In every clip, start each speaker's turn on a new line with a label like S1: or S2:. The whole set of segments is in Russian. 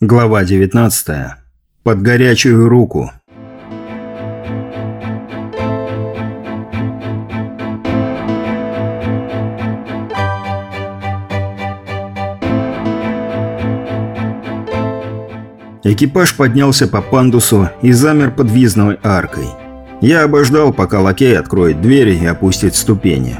S1: Глава 19. Под горячую руку. Экипаж поднялся по пандусу и замер под въездной аркой. Я обождал, пока лакей откроет двери и опустит ступени.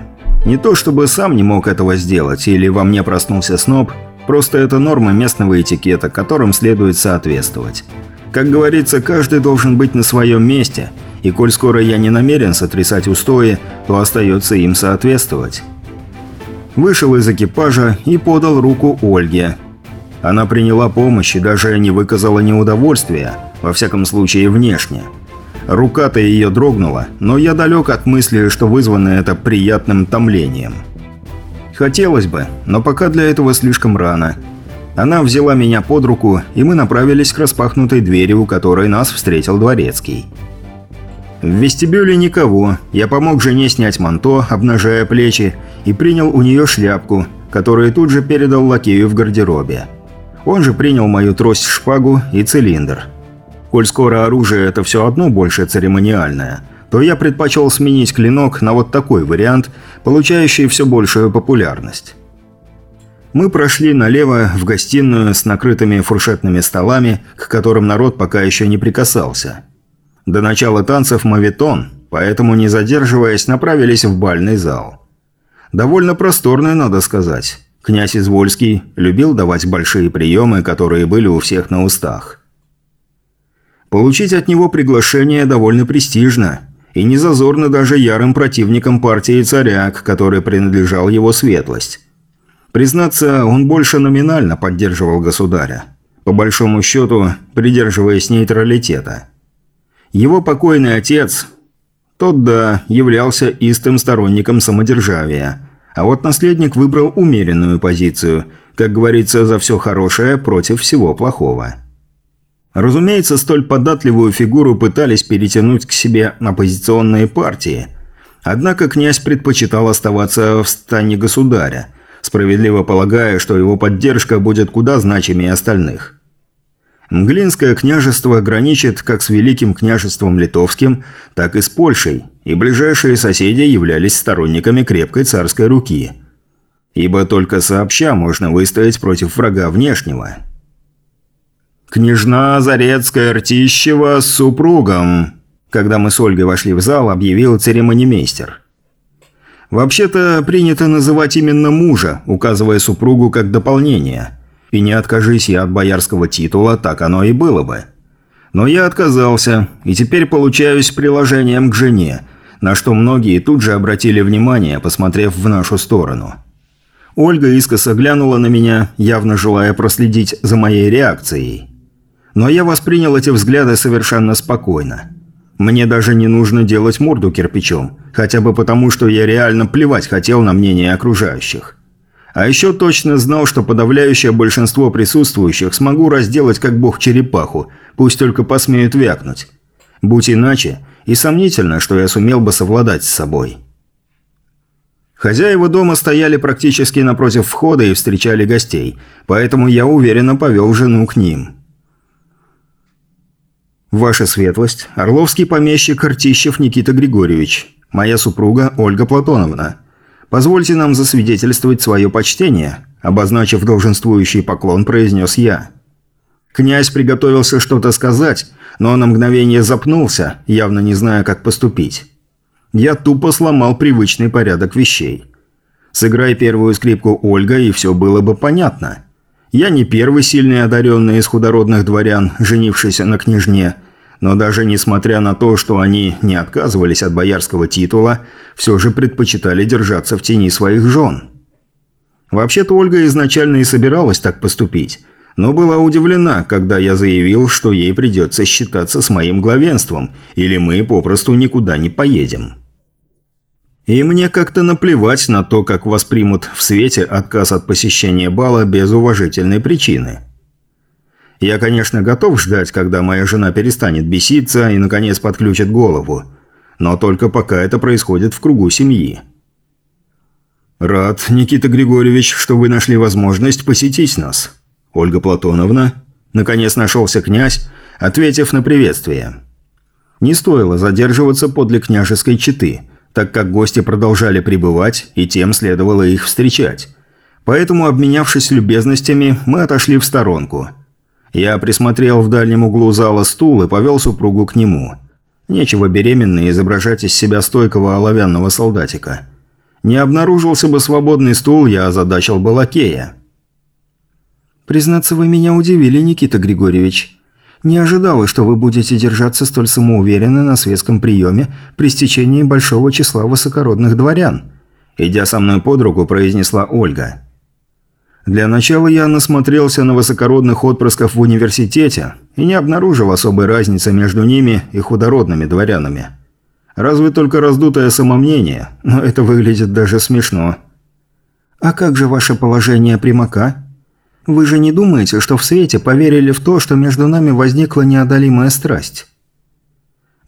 S1: Не то чтобы сам не мог этого сделать, или во мне проснулся сноб – Просто это нормы местного этикета, которым следует соответствовать. Как говорится, каждый должен быть на своем месте, и коль скоро я не намерен сотрясать устои, то остается им соответствовать. Вышел из экипажа и подал руку Ольге. Она приняла помощь и даже не выказала неудовольствия, во всяком случае внешне. Рука-то ее дрогнула, но я далек от мысли, что вызвано это приятным томлением. Хотелось бы, но пока для этого слишком рано. Она взяла меня под руку, и мы направились к распахнутой двери, у которой нас встретил дворецкий. В вестибюле никого. Я помог жене снять манто, обнажая плечи, и принял у нее шляпку, которую тут же передал лакею в гардеробе. Он же принял мою трость-шпагу и цилиндр. Коль скоро оружие – это все одно больше церемониальное – то я предпочел сменить клинок на вот такой вариант, получающий все большую популярность. Мы прошли налево в гостиную с накрытыми фуршетными столами, к которым народ пока еще не прикасался. До начала танцев мавитон, поэтому, не задерживаясь, направились в бальный зал. Довольно просторный, надо сказать. Князь Извольский любил давать большие приемы, которые были у всех на устах. Получить от него приглашение довольно престижно – и не зазорно даже ярым противникам партии царя, к которой принадлежал его светлость. Признаться, он больше номинально поддерживал государя, по большому счету придерживаясь нейтралитета. Его покойный отец, тот, да, являлся истым сторонником самодержавия, а вот наследник выбрал умеренную позицию, как говорится, за все хорошее против всего плохого. Разумеется, столь податливую фигуру пытались перетянуть к себе оппозиционные партии. Однако князь предпочитал оставаться в стане государя, справедливо полагая, что его поддержка будет куда значимее остальных. Мглинское княжество граничит как с Великим княжеством Литовским, так и с Польшей, и ближайшие соседи являлись сторонниками крепкой царской руки. Ибо только сообща можно выстоять против врага внешнего – «Княжна Зарецкая-Ртищева с супругом», когда мы с Ольгой вошли в зал, объявил церемонимейстер. «Вообще-то принято называть именно мужа, указывая супругу как дополнение. И не откажись я от боярского титула, так оно и было бы. Но я отказался, и теперь получаюсь приложением к жене, на что многие тут же обратили внимание, посмотрев в нашу сторону». Ольга искоса глянула на меня, явно желая проследить за моей реакцией. Но я воспринял эти взгляды совершенно спокойно. Мне даже не нужно делать морду кирпичом, хотя бы потому, что я реально плевать хотел на мнение окружающих. А еще точно знал, что подавляющее большинство присутствующих смогу разделать как бог черепаху, пусть только посмеют вякнуть. Будь иначе, и сомнительно, что я сумел бы совладать с собой. Хозяева дома стояли практически напротив входа и встречали гостей, поэтому я уверенно повел жену к ним. «Ваша светлость, орловский помещик Артищев Никита Григорьевич, моя супруга Ольга Платоновна. Позвольте нам засвидетельствовать свое почтение», обозначив долженствующий поклон, произнес я. Князь приготовился что-то сказать, но на мгновение запнулся, явно не зная, как поступить. Я тупо сломал привычный порядок вещей. Сыграй первую скрипку Ольга, и все было бы понятно. Я не первый сильный одаренный из худородных дворян, женившийся на княжне, но даже несмотря на то, что они не отказывались от боярского титула, все же предпочитали держаться в тени своих жен. Вообще-то Ольга изначально и собиралась так поступить, но была удивлена, когда я заявил, что ей придется считаться с моим главенством, или мы попросту никуда не поедем. И мне как-то наплевать на то, как воспримут в свете отказ от посещения бала без уважительной причины. Я, конечно, готов ждать, когда моя жена перестанет беситься и, наконец, подключит голову. Но только пока это происходит в кругу семьи. «Рад, Никита Григорьевич, что вы нашли возможность посетить нас. Ольга Платоновна?» Наконец нашелся князь, ответив на приветствие. Не стоило задерживаться подле княжеской четы, так как гости продолжали пребывать, и тем следовало их встречать. Поэтому, обменявшись любезностями, мы отошли в сторонку. Я присмотрел в дальнем углу зала стул и повел супругу к нему. Нечего беременной изображать из себя стойкого оловянного солдатика. Не обнаружился бы свободный стул, я озадачил бы лакея.
S2: «Признаться, вы меня удивили, Никита Григорьевич. Не ожидала, что вы будете держаться столь самоуверенно на светском приеме при стечении большого числа высокородных дворян», идя со мной под руку, произнесла Ольга. Для начала я насмотрелся на высокородных отпрысков в университете и не обнаружил особой разницы между ними и худородными дворянами. Разве только раздутое самомнение, но это выглядит даже смешно. «А как же ваше положение примака?» Вы же не думаете, что в свете поверили в то, что между нами возникла неодолимая страсть?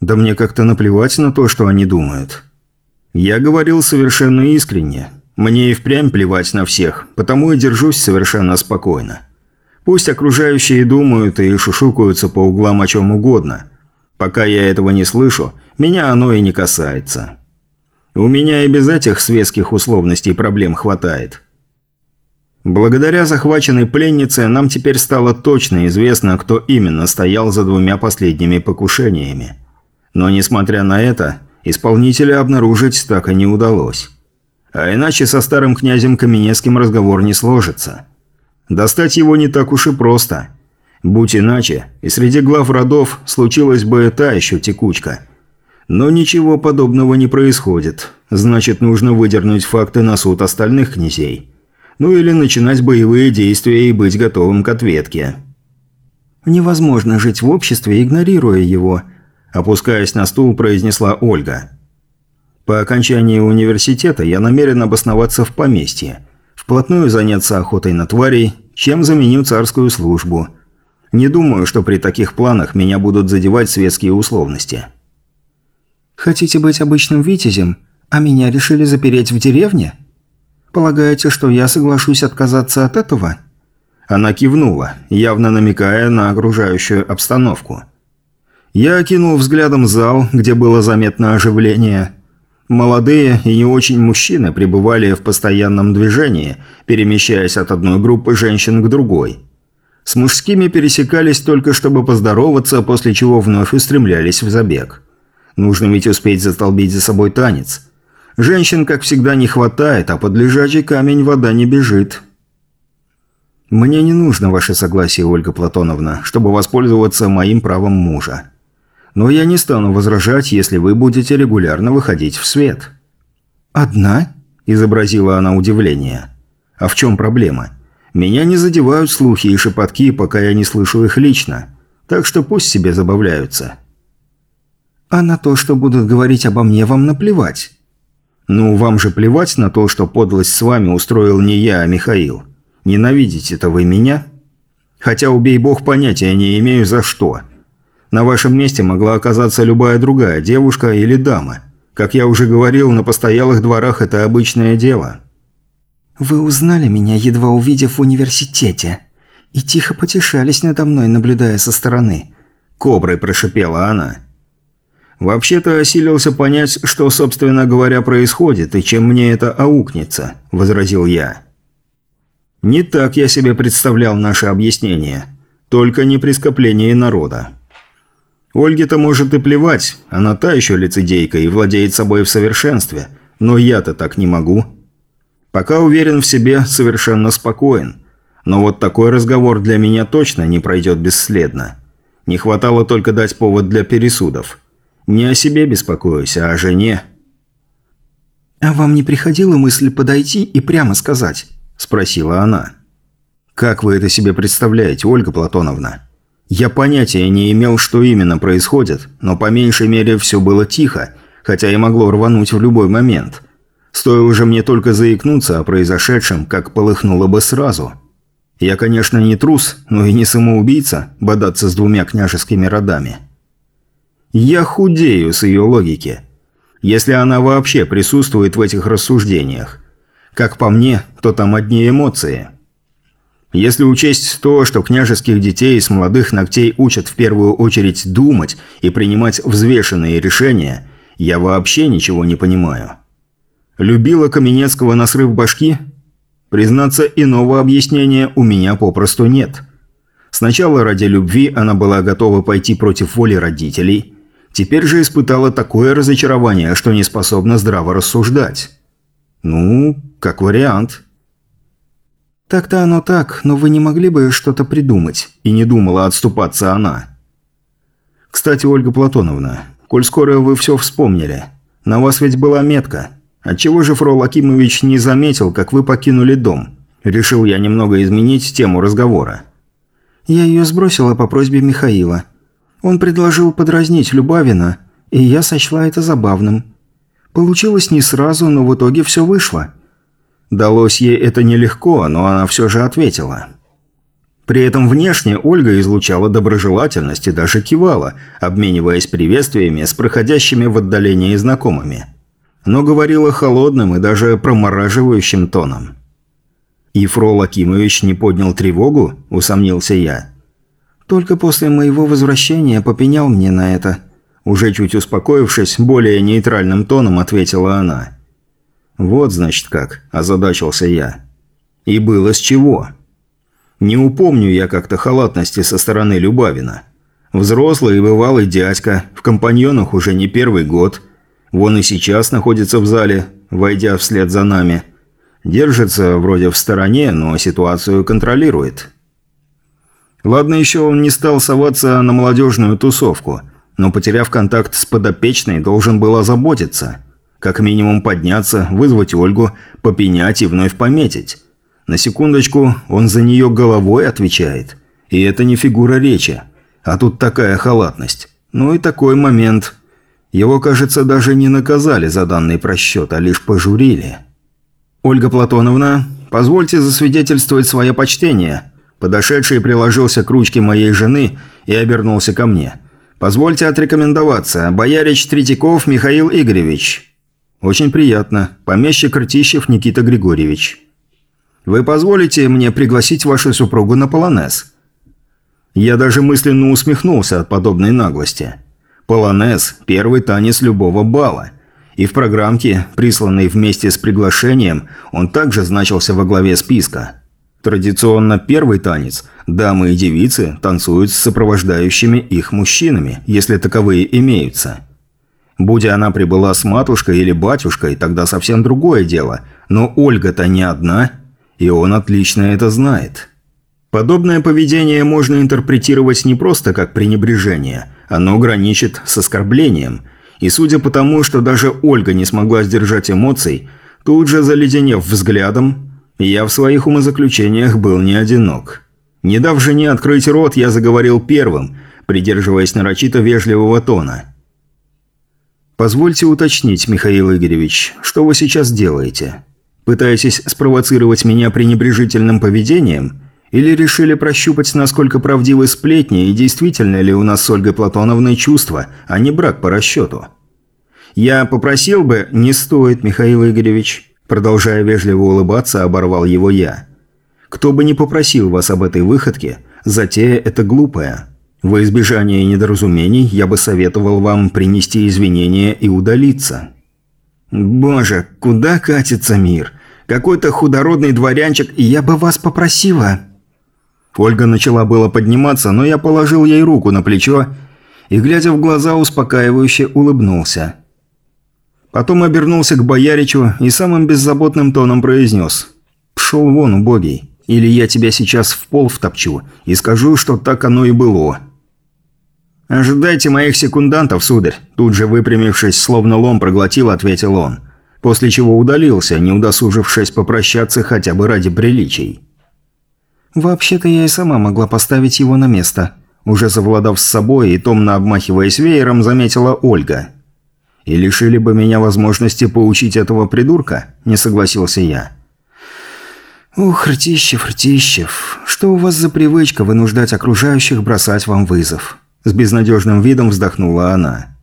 S1: Да мне как-то наплевать на то, что они думают. Я говорил совершенно искренне. Мне и впрямь плевать на всех, потому и держусь совершенно спокойно. Пусть окружающие думают и шушукаются по углам о чем угодно. Пока я этого не слышу, меня оно и не касается. У меня и без этих светских условностей проблем хватает. Благодаря захваченной пленнице нам теперь стало точно известно, кто именно стоял за двумя последними покушениями. Но несмотря на это, исполнителя обнаружить так и не удалось. А иначе со старым князем Каменецким разговор не сложится. Достать его не так уж и просто. Будь иначе, и среди глав родов случилась бы та еще текучка. Но ничего подобного не происходит. Значит, нужно выдернуть факты на суд остальных князей. Ну или начинать боевые действия и быть готовым к ответке.
S2: «Невозможно жить в обществе, игнорируя его», – опускаясь на стул, произнесла Ольга. «По окончании университета я намерен обосноваться в поместье, вплотную заняться охотой на тварей, чем заменю царскую службу. Не думаю, что при таких планах меня будут задевать светские условности». «Хотите быть обычным витязем, а меня решили запереть в деревне?» Полагаете, что я соглашусь отказаться от этого?»
S1: Она кивнула, явно намекая на окружающую обстановку. Я окинул взглядом зал, где было заметно оживление. Молодые и не очень мужчины пребывали в постоянном движении, перемещаясь от одной группы женщин к другой. С мужскими пересекались только чтобы поздороваться, после чего вновь устремлялись в забег. Нужно ведь успеть застолбить за собой танец – Женщин, как всегда, не хватает, а под лежачий камень вода не бежит. Мне не нужно ваше согласие, Ольга Платоновна, чтобы воспользоваться моим правом мужа. Но я не стану возражать, если вы будете регулярно выходить в свет».
S2: «Одна?» – изобразила она удивление.
S1: «А в чем проблема? Меня не задевают слухи и шепотки, пока я не слышу их лично. Так что пусть себе забавляются».
S2: «А на то, что будут говорить обо мне, вам наплевать?»
S1: «Ну, вам же плевать на то, что подлость с вами устроил не я, а Михаил. Ненавидите-то вы меня? Хотя, убей бог, понятия не имею за что. На вашем месте могла оказаться любая другая девушка или дама. Как я уже говорил, на постоялых дворах это обычное дело».
S2: «Вы узнали меня, едва увидев в университете, и тихо потешались надо мной, наблюдая со стороны».
S1: Коброй прошипела она. «Вообще-то осилился понять, что, собственно говоря, происходит, и чем мне это аукнется», – возразил я. «Не так я себе представлял наше объяснение. Только не при скоплении народа. Ольге-то может и плевать, она та еще лицедейка и владеет собой в совершенстве, но я-то так не могу. Пока уверен в себе, совершенно спокоен. Но вот такой разговор для меня точно не пройдет бесследно. Не хватало только дать повод для пересудов». Не о себе беспокоюсь, а о жене».
S2: «А вам не приходила мысль подойти и прямо сказать?» – спросила она.
S1: «Как вы это себе представляете, Ольга Платоновна? Я понятия не имел, что именно происходит, но по меньшей мере все было тихо, хотя и могло рвануть в любой момент. Стоило же мне только заикнуться о произошедшем, как полыхнуло бы сразу. Я, конечно, не трус, но и не самоубийца, бодаться с двумя княжескими родами». Я худею с ее логики. Если она вообще присутствует в этих рассуждениях. Как по мне, то там одни эмоции. Если учесть то, что княжеских детей с молодых ногтей учат в первую очередь думать и принимать взвешенные решения, я вообще ничего не понимаю. Любила Каменецкого на срыв башки? Признаться, иного объяснения у меня попросту нет. Сначала ради любви она была готова пойти против воли родителей, теперь же испытала такое разочарование, что не способна здраво рассуждать. Ну, как вариант.
S2: «Так-то оно так, но вы не могли бы что-то придумать?»
S1: И не думала отступаться она. «Кстати, Ольга Платоновна, коль скоро вы все вспомнили, на вас ведь была метка. Отчего же Фрол Акимович не заметил, как вы покинули дом? Решил я немного изменить тему разговора».
S2: «Я ее сбросила по просьбе Михаила. Он предложил подразнить Любавина, и я сочла это забавным. Получилось не сразу, но в итоге все вышло».
S1: Далось ей это нелегко, но она все же ответила. При этом внешне Ольга излучала доброжелательность и даже кивала, обмениваясь приветствиями с проходящими в отдалении знакомыми. Но говорила холодным и даже промораживающим тоном. «И Фрол Акимович не поднял тревогу?» – усомнился я.
S2: «Только после моего возвращения попенял мне на это».
S1: Уже чуть успокоившись, более нейтральным тоном ответила она. «Вот, значит, как», – озадачился я. «И было с чего». Не упомню я как-то халатности со стороны Любавина. Взрослый и бывалый дядька, в компаньонах уже не первый год. Вон и сейчас находится в зале, войдя вслед за нами. Держится вроде в стороне, но ситуацию контролирует. Ладно еще он не стал соваться на молодежную тусовку, но потеряв контакт с подопечной, должен был озаботиться – как минимум подняться, вызвать Ольгу, попенять и вновь пометить. На секундочку, он за нее головой отвечает. И это не фигура речи. А тут такая халатность. Ну и такой момент. Его, кажется, даже не наказали за данный просчет, а лишь пожурили. «Ольга Платоновна, позвольте засвидетельствовать свое почтение». Подошедший приложился к ручке моей жены и обернулся ко мне. «Позвольте отрекомендоваться. Боярич Третьяков Михаил Игоревич». «Очень приятно. Помещик Ртищев Никита Григорьевич. Вы позволите мне пригласить вашу супругу на полонез?» Я даже мысленно усмехнулся от подобной наглости. Полонез – первый танец любого бала. И в программке, присланной вместе с приглашением, он также значился во главе списка. Традиционно первый танец – дамы и девицы танцуют с сопровождающими их мужчинами, если таковые имеются – Будь она прибыла с матушкой или батюшкой, тогда совсем другое дело. Но Ольга-то не одна, и он отлично это знает. Подобное поведение можно интерпретировать не просто как пренебрежение, оно граничит с оскорблением. И судя по тому, что даже Ольга не смогла сдержать эмоций, тут же заледенев взглядом, я в своих умозаключениях был не одинок. Не дав жене открыть рот, я заговорил первым, придерживаясь нарочито вежливого тона – «Позвольте уточнить, Михаил Игоревич, что вы сейчас делаете? Пытаетесь спровоцировать меня пренебрежительным поведением? Или решили прощупать, насколько правдивы сплетни и действительно ли у нас с Ольгой Платоновной чувства, а не брак по расчету?» «Я попросил бы...» «Не стоит, Михаил Игоревич», продолжая вежливо улыбаться, оборвал его я. «Кто бы ни попросил вас об этой выходке, затея это глупая». Во избежание недоразумений я бы советовал вам принести извинения и удалиться. Боже, куда катится мир? Какой-то худородный дворянчик, и я бы вас попросила. Ольга начала было подниматься, но я положил ей руку на плечо и, глядя в глаза, успокаивающе улыбнулся. Потом обернулся к бояричу и самым беззаботным тоном произнес «Пшел вон, убогий, или я тебя сейчас в пол втопчу и скажу, что так оно и было». «Ожидайте моих секундантов, сударь», – тут же выпрямившись, словно лом проглотил, ответил он. После чего удалился, не удосужившись попрощаться хотя бы ради приличий.
S2: «Вообще-то я и сама могла поставить его на место», – уже завладав с собой и томно обмахиваясь веером, заметила Ольга.
S1: «И лишили бы меня возможности поучить этого придурка?» – не согласился я.
S2: «Ух, Ртищев, Ртищев, что у вас за привычка вынуждать окружающих бросать вам вызов?» С безнадежным видом вздохнула она.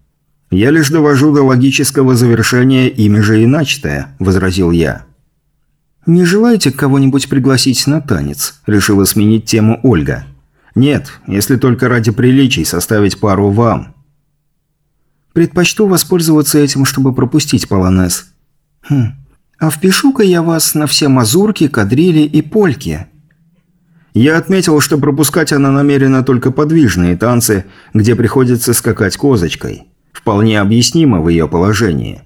S2: «Я лишь довожу до логического завершения ими же и начатое», – возразил я. «Не желаете кого-нибудь пригласить на танец?» – решила сменить тему Ольга.
S1: «Нет, если только ради приличий составить пару вам».
S2: «Предпочту воспользоваться этим, чтобы пропустить полонез». «Хм, а впишу-ка я вас на все мазурки, кадрили и польки».
S1: Я отметил, что пропускать она намерена только подвижные танцы, где приходится скакать козочкой. Вполне объяснимо в ее положении.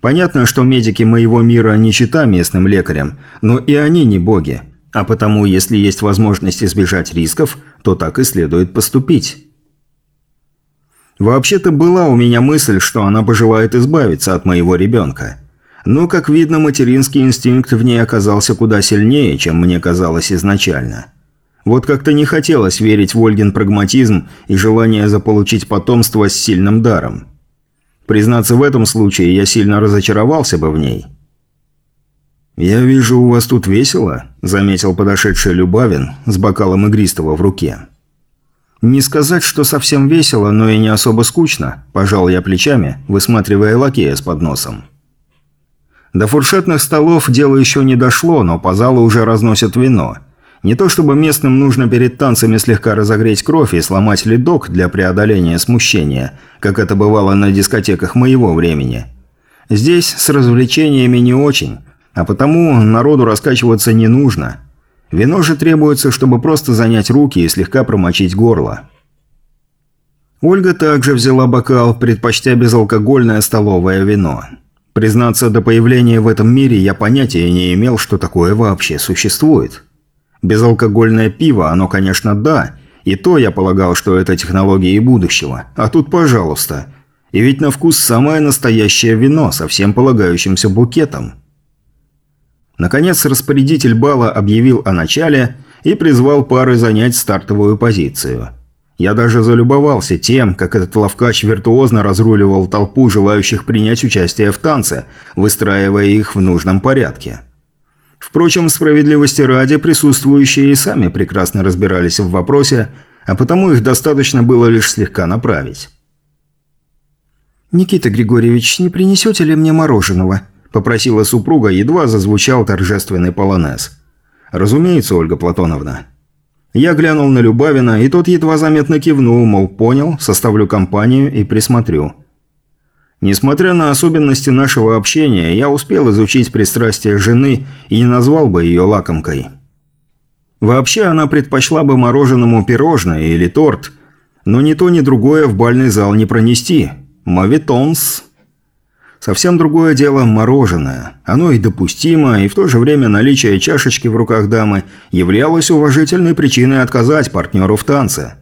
S1: Понятно, что медики моего мира не чита местным лекарям, но и они не боги. А потому, если есть возможность избежать рисков, то так и следует поступить. Вообще-то была у меня мысль, что она пожелает избавиться от моего ребенка. Но, как видно, материнский инстинкт в ней оказался куда сильнее, чем мне казалось изначально. Вот как-то не хотелось верить в Ольгин прагматизм и желание заполучить потомство с сильным даром. Признаться, в этом случае я сильно разочаровался бы в ней. «Я вижу, у вас тут весело», – заметил подошедший Любавин с бокалом игристого в руке. «Не сказать, что совсем весело, но и не особо скучно», – пожал я плечами, высматривая лакея с подносом. До фуршетных столов дело еще не дошло, но по залу уже разносят вино – не то чтобы местным нужно перед танцами слегка разогреть кровь и сломать ледок для преодоления смущения, как это бывало на дискотеках моего времени. Здесь с развлечениями не очень, а потому народу раскачиваться не нужно. Вино же требуется, чтобы просто занять руки и слегка промочить горло. Ольга также взяла бокал, предпочтя безалкогольное столовое вино. Признаться, до появления в этом мире я понятия не имел, что такое вообще существует. Безалкогольное пиво, оно, конечно, да. И то я полагал, что это технологии будущего. А тут, пожалуйста. И ведь на вкус самое настоящее вино со всем полагающимся букетом. Наконец, распорядитель бала объявил о начале и призвал пары занять стартовую позицию. Я даже залюбовался тем, как этот ловкач виртуозно разруливал толпу желающих принять участие в танце, выстраивая их в нужном порядке. Впрочем, справедливости ради, присутствующие и сами прекрасно разбирались в вопросе, а потому их достаточно было лишь слегка направить.
S2: «Никита Григорьевич, не принесете ли мне мороженого?» – попросила супруга, едва зазвучал торжественный полонез.
S1: «Разумеется, Ольга Платоновна». Я глянул на Любавина, и тот едва заметно кивнул, мол, понял, составлю компанию и присмотрю. Несмотря на особенности нашего общения, я успел изучить пристрастие жены и не назвал бы ее лакомкой. Вообще она предпочла бы мороженому пирожное или торт, но ни то, ни другое в бальный зал не пронести. Мавитонс. Совсем другое дело мороженое. Оно и допустимо, и в то же время наличие чашечки в руках дамы являлось уважительной причиной отказать партнеру в танце.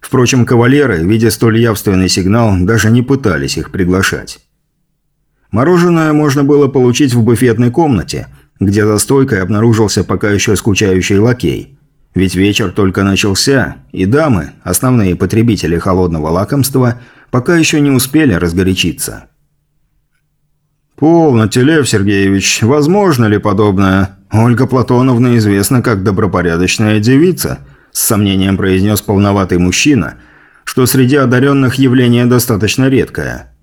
S1: Впрочем, кавалеры, видя столь явственный сигнал, даже не пытались их приглашать. Мороженое можно было получить в буфетной комнате, где за стойкой обнаружился пока еще скучающий лакей. Ведь вечер только начался, и дамы, основные потребители холодного лакомства, пока еще не успели разгорячиться. «Полноте, Лев Сергеевич, возможно ли подобное? Ольга Платоновна известна как добропорядочная девица», с сомнением произнес полноватый мужчина, что среди одаренных явление достаточно редкое.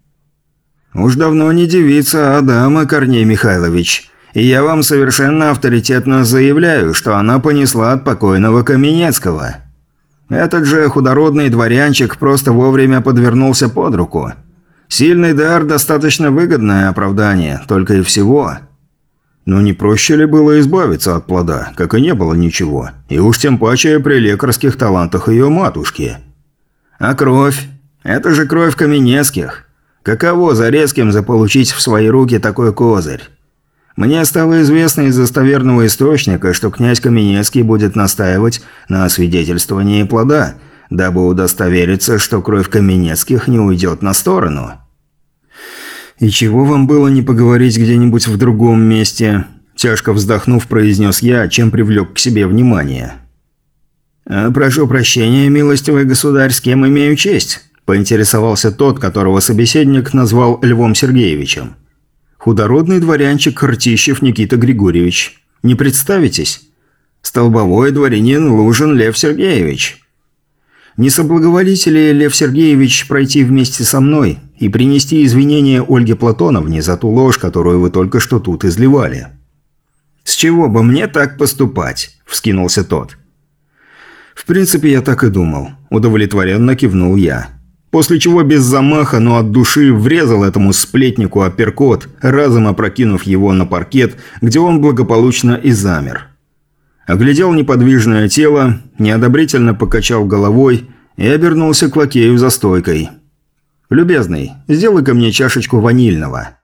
S1: «Уж давно не девица, а дама, Корней Михайлович. И я вам совершенно авторитетно заявляю, что она понесла от покойного Каменецкого. Этот же худородный дворянчик просто вовремя подвернулся под руку. Сильный дар – достаточно выгодное оправдание, только и всего». Но не проще ли было избавиться от плода, как и не было ничего, и уж тем паче при лекарских талантах ее матушки? А кровь? Это же кровь Каменецких. Каково за резким заполучить в свои руки такой козырь? Мне стало известно из достоверного источника, что князь Каменецкий будет настаивать на освидетельствовании плода, дабы удостовериться, что кровь Каменецких не уйдет на сторону. «И чего вам было не поговорить где-нибудь в другом месте?» Тяжко вздохнув, произнес я, чем привлек к себе внимание. «А, «Прошу прощения, милостивый государь, с кем имею честь?» – поинтересовался тот, которого собеседник назвал Львом Сергеевичем. «Худородный дворянчик Ртищев Никита Григорьевич. Не представитесь?» «Столбовой дворянин Лужин Лев Сергеевич». Не соблаговолите ли, Лев Сергеевич, пройти вместе со мной и принести извинения Ольге Платоновне за ту ложь, которую вы только что тут изливали?» «С чего бы мне так поступать?» – вскинулся тот.
S2: «В принципе, я так и думал», – удовлетворенно кивнул я. После чего без замаха, но от души врезал этому сплетнику апперкот, разом опрокинув его на паркет, где он благополучно и замер. Оглядел неподвижное тело, неодобрительно покачал головой и обернулся к лакею за стойкой. «Любезный, сделай-ка мне чашечку ванильного».